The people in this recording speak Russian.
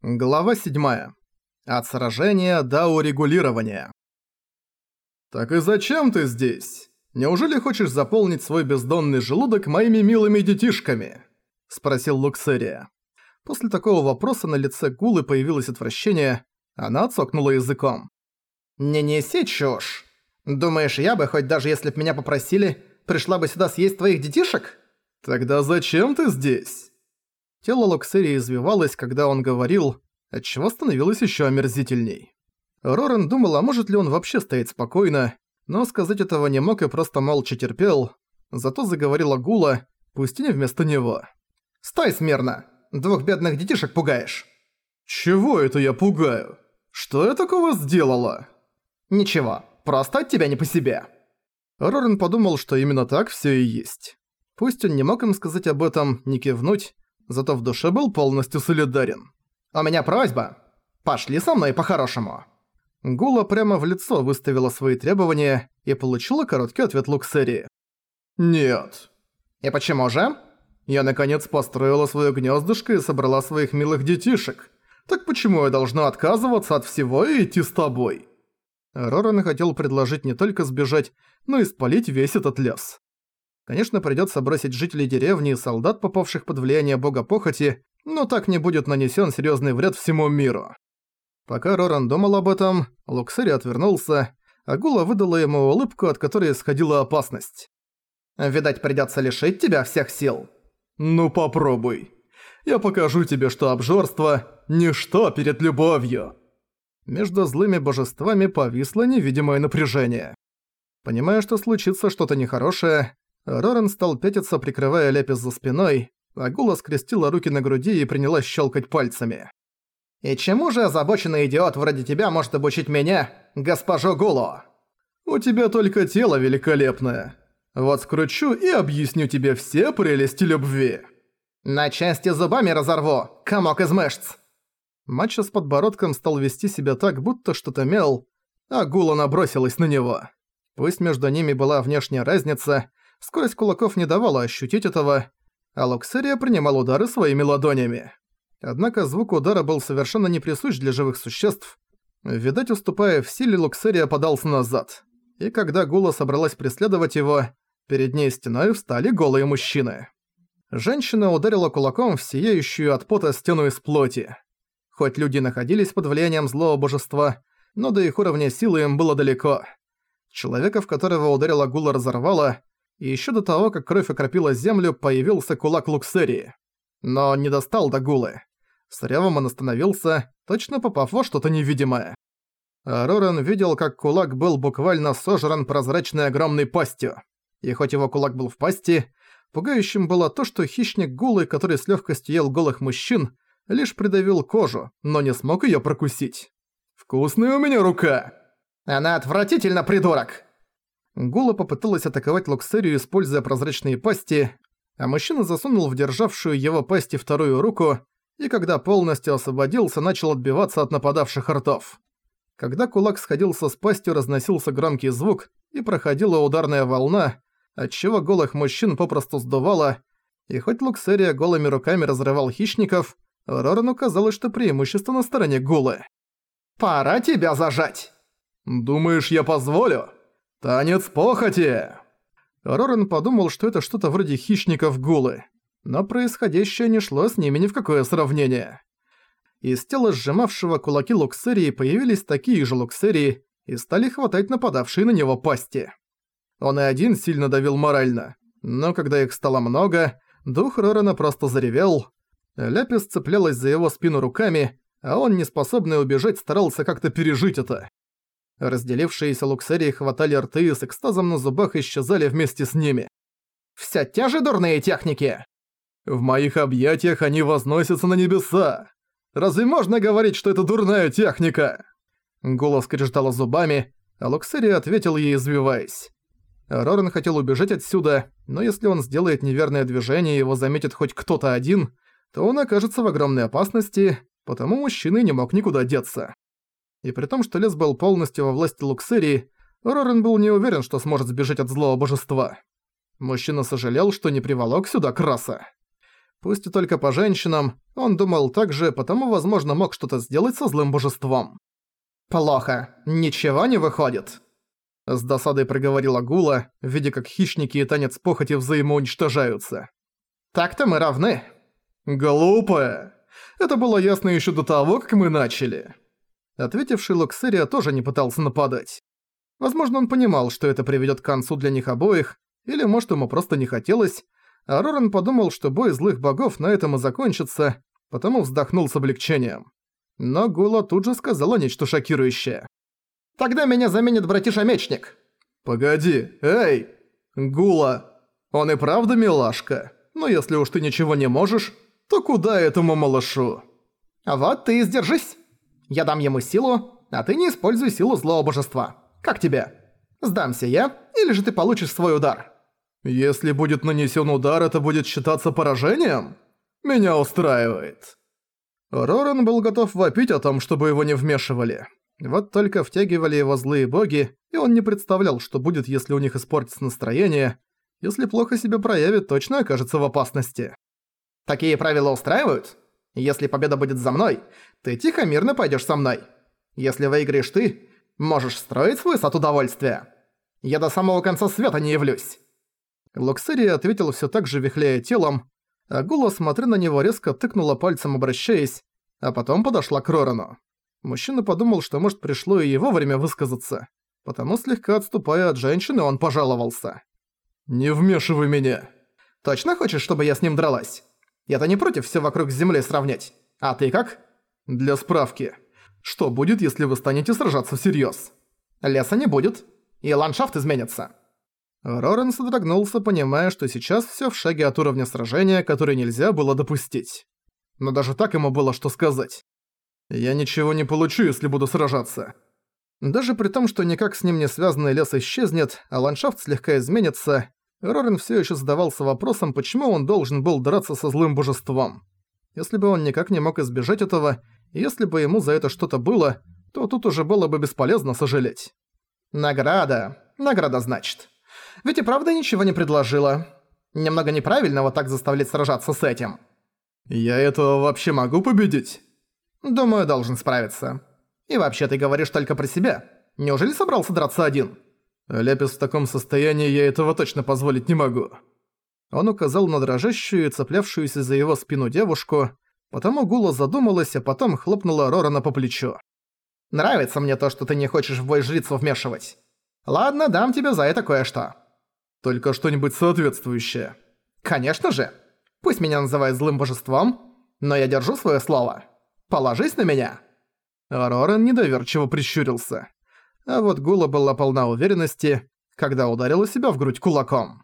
Глава 7. От сражения до урегулирования. «Так и зачем ты здесь? Неужели хочешь заполнить свой бездонный желудок моими милыми детишками?» – спросил Луксерия. После такого вопроса на лице Гулы появилось отвращение, она цокнула языком. «Не неси чушь. Думаешь, я бы, хоть даже если б меня попросили, пришла бы сюда съесть твоих детишек?» «Тогда зачем ты здесь?» Тело Локсерии извивалось, когда он говорил, отчего становилось ещё омерзительней. Рорен думал, а может ли он вообще стоять спокойно, но сказать этого не мог и просто молча терпел. Зато заговорила Гула, пусть и не вместо него. «Стой смирно! Двух бедных детишек пугаешь!» «Чего это я пугаю? Что я такого сделала?» «Ничего, просто от тебя не по себе!» Рорен подумал, что именно так всё и есть. Пусть он не мог им сказать об этом, не кивнуть, зато в душе был полностью солидарен. «У меня просьба. Пошли со мной по-хорошему». Гула прямо в лицо выставила свои требования и получила короткий ответ Луксерии. «Нет». «И почему же?» «Я наконец построила своё гнёздышко и собрала своих милых детишек. Так почему я должна отказываться от всего и идти с тобой?» Роран хотел предложить не только сбежать, но и спалить весь этот лес. Конечно, придётся бросить жителей деревни и солдат, попавших под влияние бога похоти, но так не будет нанесён серьёзный вред всему миру. Пока Роран думал об этом, Луксери отвернулся, а Гула выдала ему улыбку, от которой исходила опасность. «Видать, придётся лишить тебя всех сил». «Ну попробуй. Я покажу тебе, что обжорство – ничто перед любовью». Между злыми божествами повисло невидимое напряжение. Понимая, что случится что-то нехорошее, Рорен стал пятиться, прикрывая Лепис за спиной, а Гула скрестила руки на груди и принялась щелкать пальцами. «И чему же озабоченный идиот вроде тебя может обучить меня, госпожу Гулу?» «У тебя только тело великолепное. Вот скручу и объясню тебе все прелести любви». «На части зубами разорву, комок из мышц!» Матча с подбородком стал вести себя так, будто что-то мел, а Гула набросилась на него. Пусть между ними была внешняя разница, Скорость кулаков не давала ощутить этого, а Локсерия принимал удары своими ладонями. Однако звук удара был совершенно не присущ для живых существ. Видать, уступая в силе, Луксерия подался назад. И когда Гула собралась преследовать его, перед ней стеной встали голые мужчины. Женщина ударила кулаком в сияющую от пота стену из плоти. Хоть люди находились под влиянием злого божества, но до их уровня силы им было далеко. Человека, в которого ударила Гула, разорвала, и ещё до того, как кровь окропила землю, появился кулак Луксерии. Но не достал до гулы. С ревом он остановился, точно попав во что-то невидимое. А видел, как кулак был буквально сожран прозрачной огромной пастью. И хоть его кулак был в пасти, пугающим было то, что хищник гулы, который с лёгкостью ел голых мужчин, лишь придавил кожу, но не смог её прокусить. «Вкусная у меня рука!» «Она отвратительно, придурок!» Гула попыталась атаковать Луксерию, используя прозрачные пасти, а мужчина засунул в державшую его пасти вторую руку и когда полностью освободился, начал отбиваться от нападавших ртов. Когда кулак сходился с пастью, разносился громкий звук и проходила ударная волна, отчего голых мужчин попросту сдувало, и хоть Луксерия голыми руками разрывал хищников, Рорану казалось, что преимущество на стороне Гулы. «Пора тебя зажать!» «Думаешь, я позволю?» «Танец похоти!» Рорен подумал, что это что-то вроде хищников гулы, но происходящее не шло с ними ни в какое сравнение. Из тела сжимавшего кулаки Луксерии появились такие же Луксерии и стали хватать нападавшие на него пасти. Он и один сильно давил морально, но когда их стало много, дух Рорена просто заревел. Ляпис цеплялась за его спину руками, а он, неспособный убежать, старался как-то пережить это. Разделившиеся луксерии хватали рты и с экстазом на зубах исчезали вместе с ними. «Все те же дурные техники!» «В моих объятиях они возносятся на небеса! Разве можно говорить, что это дурная техника?» Голос скрежетала зубами, а Луксерия ответил ей, извиваясь. Рорен хотел убежать отсюда, но если он сделает неверное движение и его заметит хоть кто-то один, то он окажется в огромной опасности, потому мужчина не мог никуда деться. И при том, что лес был полностью во власти Луксерии, Рорен был не уверен, что сможет сбежать от злого божества. Мужчина сожалел, что не приволок сюда краса. Пусть и только по женщинам, он думал так же, потому, возможно, мог что-то сделать со злым божеством. «Плохо. Ничего не выходит». С досадой проговорила Гула, видя как хищники и танец похоти взаимоуничтожаются. «Так-то мы равны». «Глупая! Это было ясно еще до того, как мы начали». Ответивший Луксерия тоже не пытался нападать. Возможно, он понимал, что это приведет к концу для них обоих, или, может, ему просто не хотелось, а Роран подумал, что бой злых богов на этом и закончится, потому вздохнул с облегчением. Но Гула тут же сказала нечто шокирующее. «Тогда меня заменит братиша-мечник». «Погоди, эй! Гула, он и правда милашка, но если уж ты ничего не можешь, то куда этому малышу?» «А вот ты и сдержись. Я дам ему силу, а ты не используй силу злого божества. Как тебе? Сдамся я, или же ты получишь свой удар?» «Если будет нанесен удар, это будет считаться поражением? Меня устраивает». Роран был готов вопить о том, чтобы его не вмешивали. Вот только втягивали его злые боги, и он не представлял, что будет, если у них испортится настроение. Если плохо себя проявит, точно окажется в опасности. «Такие правила устраивают? Если победа будет за мной, ты тихо мирно пойдешь со мной. Если выиграешь ты, можешь строить свой сад удовольствия. Я до самого конца света не явлюсь». Локсерия ответил все так же вихляя телом, а Гула, смотря на него, резко тыкнула пальцем, обращаясь, а потом подошла к Рорану. Мужчина подумал, что может пришло и его время высказаться, потому слегка отступая от женщины, он пожаловался. «Не вмешивай меня!» «Точно хочешь, чтобы я с ним дралась? Я-то не против все вокруг с землей сравнять. А ты как?» «Для справки. Что будет, если вы станете сражаться всерьёз?» «Леса не будет, и ландшафт изменится». Рорен содрогнулся, понимая, что сейчас всё в шаге от уровня сражения, который нельзя было допустить. Но даже так ему было что сказать. «Я ничего не получу, если буду сражаться». Даже при том, что никак с ним не связанный лес исчезнет, а ландшафт слегка изменится, Рорен всё ещё задавался вопросом, почему он должен был драться со злым божеством. Если бы он никак не мог избежать этого, если бы ему за это что-то было, то тут уже было бы бесполезно сожалеть. «Награда. Награда, значит». Ведь и правда ничего не предложила. Немного неправильно вот так заставлять сражаться с этим. Я этого вообще могу победить? Думаю, должен справиться. И вообще ты говоришь только про себя. Неужели собрался драться один? Ляпис в таком состоянии я этого точно позволить не могу. Он указал на дрожащую и цеплявшуюся за его спину девушку, потому Гула задумалась, а потом хлопнула Рорана по плечу. «Нравится мне то, что ты не хочешь в бой жрицу вмешивать. Ладно, дам тебе за это кое-что. Только что-нибудь соответствующее. Конечно же. Пусть меня называют злым божеством, но я держу свое слово. Положись на меня. Рорен недоверчиво прищурился. А вот Гула была полна уверенности, когда ударила себя в грудь кулаком.